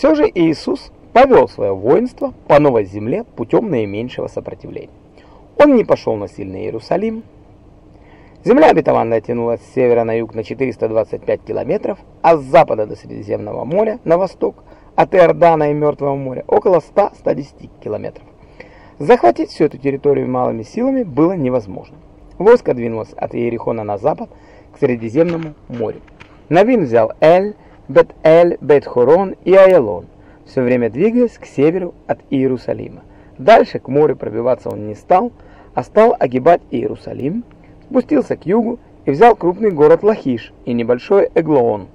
Все же Иисус повел свое воинство по новой земле путем наименьшего сопротивления. Он не пошел на сильный Иерусалим. Земля обетованная тянулась с севера на юг на 425 километров, а с запада до Средиземного моря на восток от Иордана и Мертвого моря около 100-110 километров. Захватить всю эту территорию малыми силами было невозможно. Войско двинулось от Иерихона на запад к Средиземному морю. Навин взял Эль, Бет-Эль, Бет-Хорон и Айлон, все время двигаясь к северу от Иерусалима. Дальше к морю пробиваться он не стал, а стал огибать Иерусалим, спустился к югу и взял крупный город Лахиш и небольшой Эглоон.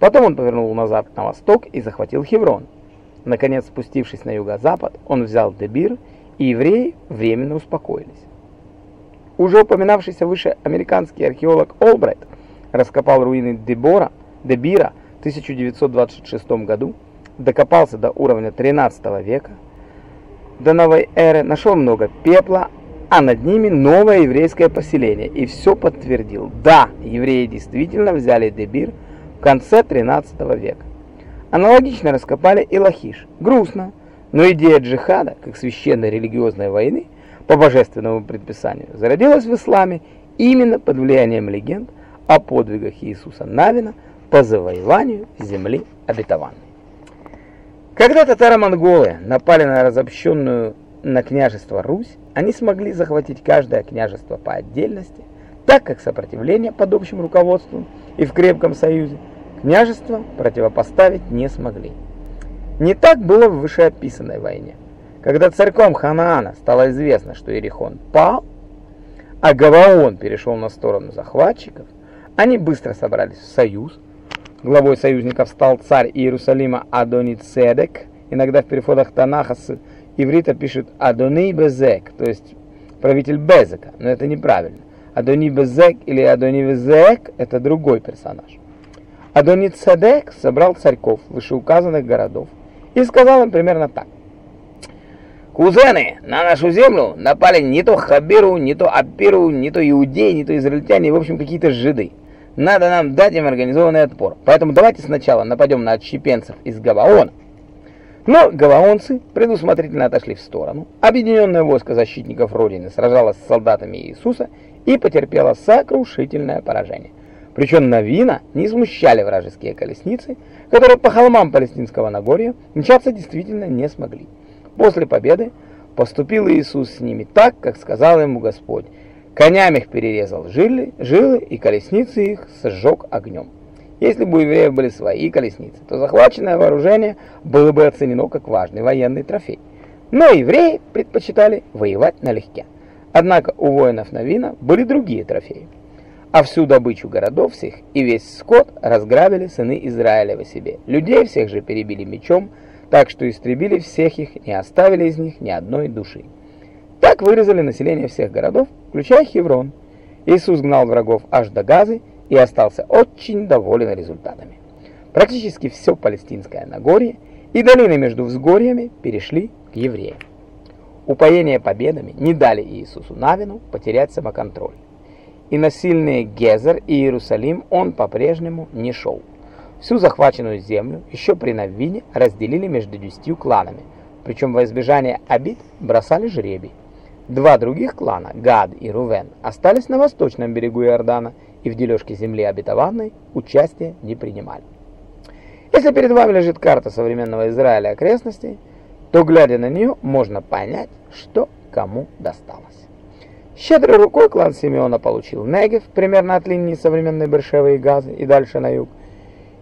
Потом он повернул назад на восток и захватил Хеврон. Наконец, спустившись на юго-запад, он взял Дебир, и евреи временно успокоились. Уже упоминавшийся выше американский археолог Олбрайт раскопал руины Дебора, Дебира 1926 году, докопался до уровня 13 века, до новой эры, нашел много пепла, а над ними новое еврейское поселение и все подтвердил. Да, евреи действительно взяли Дебир в конце 13 века. Аналогично раскопали и Лахиш. Грустно, но идея джихада, как священной религиозной войны, по божественному предписанию, зародилась в исламе именно под влиянием легенд о подвигах Иисуса Навина по завоеванию земли обетованной. Когда татаро-монголы напали на разобщенную на княжество Русь, они смогли захватить каждое княжество по отдельности, так как сопротивление под общим руководством и в крепком союзе княжества противопоставить не смогли. Не так было в вышеописанной войне. Когда царьком Ханаана стало известно, что Иерихон пал, а Гаваон перешел на сторону захватчиков, они быстро собрались в союз. Главой союзников стал царь Иерусалима Адони Цедек, иногда в переводах Танаха с иврита пишут Адони Безек, то есть правитель Безека, но это неправильно. Адони Безек или Адони Безек – это другой персонаж. Адони Цедек собрал царьков вышеуказанных городов и сказал им примерно так. Кузены, на нашу землю напали не то Хабиру, не то Апиру, не то иудеи, не то израильтяне, в общем, какие-то жиды. Надо нам дать им организованный отпор. Поэтому давайте сначала нападем на отщепенцев из Гаваона. Но гаваонцы предусмотрительно отошли в сторону. Объединенное войско защитников Родины сражалось с солдатами Иисуса и потерпело сокрушительное поражение. Причем Навина не смущали вражеские колесницы, которые по холмам Палестинского Нагорья мчаться действительно не смогли. После победы поступил Иисус с ними так, как сказал ему Господь. Коням их перерезал жилы, жилы и колесницы их сжег огнем. Если бы у евреев были свои колесницы, то захваченное вооружение было бы оценено как важный военный трофей. Но евреи предпочитали воевать налегке. Однако у воинов Навина были другие трофеи. А всю добычу городов всех и весь скот разграбили сыны Израилева себе. Людей всех же перебили мечом, так что истребили всех их, не оставили из них ни одной души. Так вырезали население всех городов, включая Хеврон. Иисус гнал врагов аж до Газы и остался очень доволен результатами. Практически все палестинское Нагорье и долины между взгорьями перешли к евреям. Упоение победами не дали Иисусу Навину потерять самоконтроль. И на сильные Гезер и Иерусалим он по-прежнему не шел. Всю захваченную землю еще при Навине разделили между десятью кланами, причем во избежание обид бросали жребий. Два других клана, Гад и Рувен, остались на восточном берегу Иордана и в дележке земли обетованной участия не принимали. Если перед вами лежит карта современного Израиля окрестностей, то, глядя на нее, можно понять, что кому досталось. Щедрой рукой клан Симеона получил Негев, примерно от линии современной Бершевы и Газы, и дальше на юг,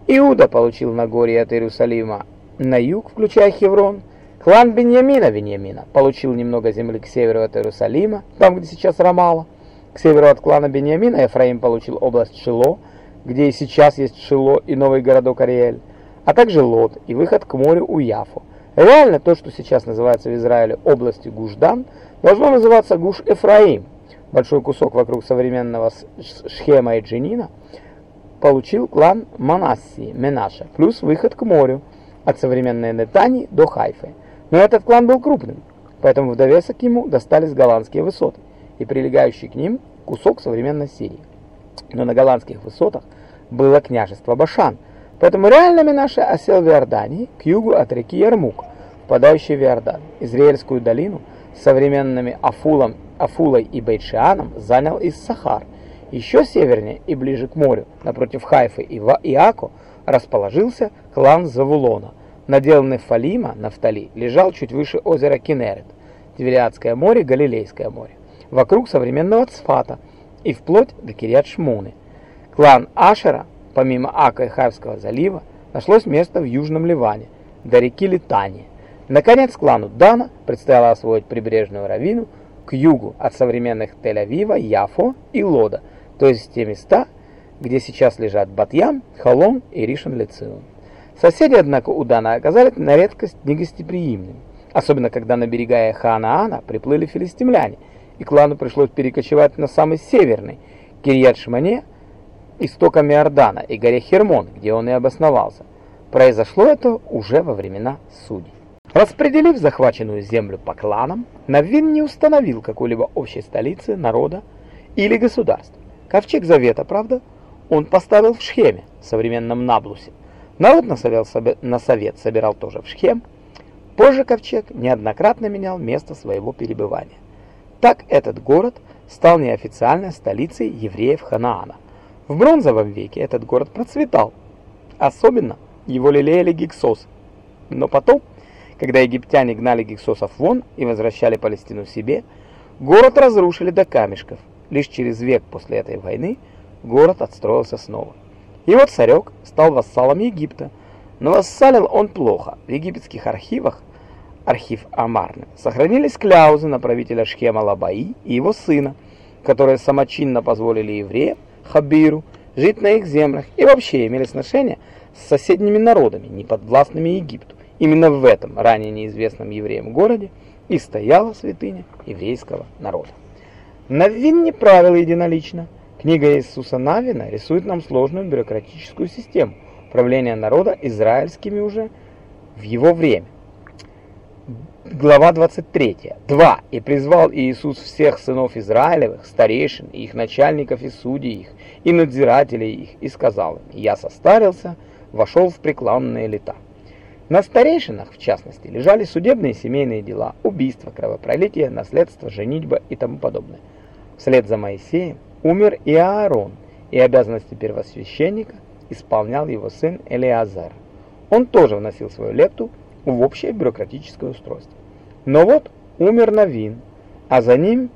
Иуда получил Нагорье от Иерусалима на юг, включая Хеврон. Клан Беньямина Вениамина получил немного земли к северу от Иерусалима, там, где сейчас Рамала. К северу от клана Беньямина Ефраим получил область Шило, где и сейчас есть Шило и новый городок Ариэль, а также Лот и выход к морю у Яфу. Реально то, что сейчас называется в Израиле областью Гуждан, должно называться Гуш-Эфраим, большой кусок вокруг современного Шхема и Джинина – получил клан Манассии, Менаша, плюс выход к морю от современной Нетани до Хайфы. Но этот клан был крупным, поэтому в довесок ему достались голландские высоты и прилегающий к ним кусок современной Сирии. Но на голландских высотах было княжество Башан, Поэтому реально Минаше осел в Иордании, к югу от реки Ярмук, впадающей в Иордан. Израильскую долину с современными Афулом, Афулой и Бейтшианом занял Иссахар. Еще севернее и ближе к морю, напротив Хайфы и Иако, расположился клан Завулона. Наделанный Фалима, Нафтали, лежал чуть выше озера Кинерет, Тивериадское море, Галилейское море, вокруг современного Цфата и вплоть до Кириат-Шмуны. Клан Ашера, помимо Ака и Хайфского залива, нашлось место в Южном Ливане, до реки Литания. Наконец, клану Дана предстояло освоить прибрежную равнину к югу от современных Тель-Авива, Яфо и Лода, то есть те места, где сейчас лежат Батьям, Холом и Ришон-Лецион. Соседи, однако, у Дана оказались на редкость негостеприимными, особенно когда на берега Ханаана приплыли филистимляне, и клану пришлось перекочевать на самый северный, Кирьят-Шмане, истоками Иордана и горе Хермон, где он и обосновался. Произошло это уже во времена судей. Распределив захваченную землю по кланам, Навин не установил какой-либо общей столицы народа или государства. Ковчег Завета, правда, он поставил в Шхеме, современном Наблусе. Народ на совет, собирал тоже в Шхем. Позже Ковчег неоднократно менял место своего перебывания. Так этот город стал неофициальной столицей евреев Ханаана. В бронзовом веке этот город процветал. Особенно его лелеяли гиксосы. Но потом, когда египтяне гнали гиксосов вон и возвращали Палестину себе, город разрушили до камешков. Лишь через век после этой войны город отстроился снова. Его царек стал вассалом Египта, но вассалил он плохо. В египетских архивах, архив Амарны, сохранились кляузы на правителя Шхема Лабаи и его сына, которые самочинно позволили евреям, Хабиру, жить на их землях и вообще имели сношения с соседними народами, не подвластными Египту. Именно в этом ранее неизвестном евреям городе и стояла святыня еврейского народа. Навин не правил единолично. Книга Иисуса Навина рисует нам сложную бюрократическую систему правления народа израильскими уже в его время. Глава 23. 2. «И призвал Иисус всех сынов Израилевых, старейшин, их начальников и судей их, и надзирателей их, и сказал им, «Я состарился, вошел в преклонные лета». На старейшинах, в частности, лежали судебные семейные дела, убийства, кровопролитие, наследство, женитьба и тому подобное. Вслед за Моисеем умер и Аарон, и обязанности первосвященника исполнял его сын Элиазар. Он тоже вносил свою лепту в общее бюрократическое устройство. Но вот умер Навин, а за ним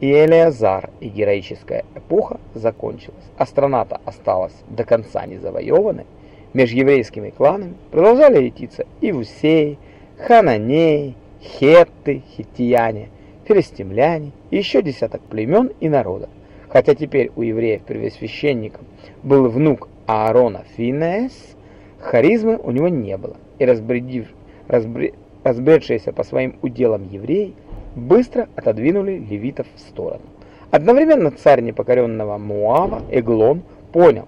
и Элиазар, и героическая эпоха закончилась, а страна-то осталась до конца не завоеванной. Между еврейскими кланами продолжали ретиться Ивусей, Хананей, Хетты, Хиттияне, Филистимляне и еще десяток племен и народов. Хотя теперь у евреев первосвященником был внук Аарона Финеес, харизмы у него не было, и разбредив, разбре, разбредшиеся по своим уделам евреи быстро отодвинули левитов в сторону. Одновременно царь непокоренного Муава, Эглон, понял,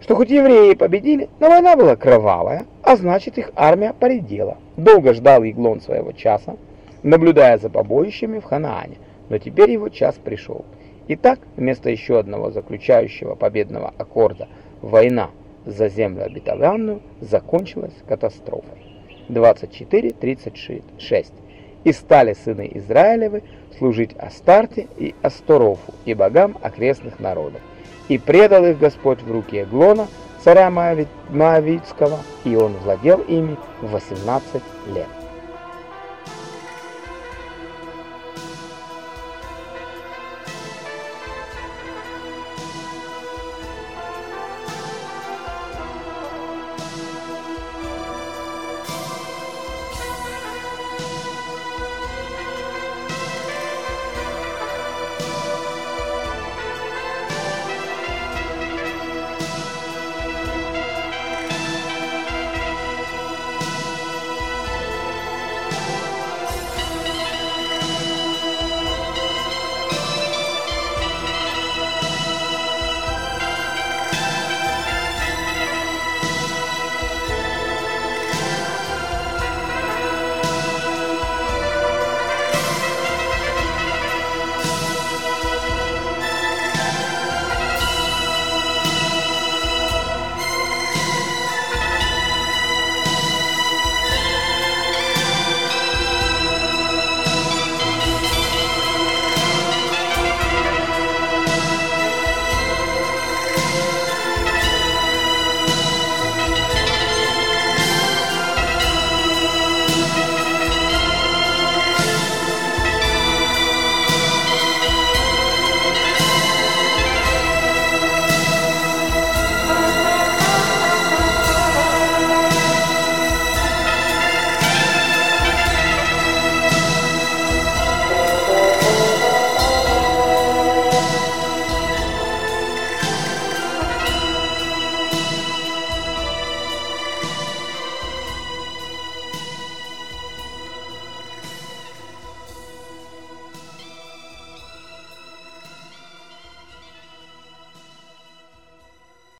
что хоть евреи победили, но война была кровавая, а значит их армия поредела. Долго ждал Еглон своего часа, наблюдая за побоищами в Ханаане, но теперь его час пришел. Итак, вместо еще одного заключающего победного аккорда «Война за землю обетованную» закончилась катастрофой. 24.36 «И стали сыны Израилевы служить Астарте и Асторофу и богам окрестных народов. И предал их Господь в руки Эглона, царя Моавицкого, и он владел ими 18 лет».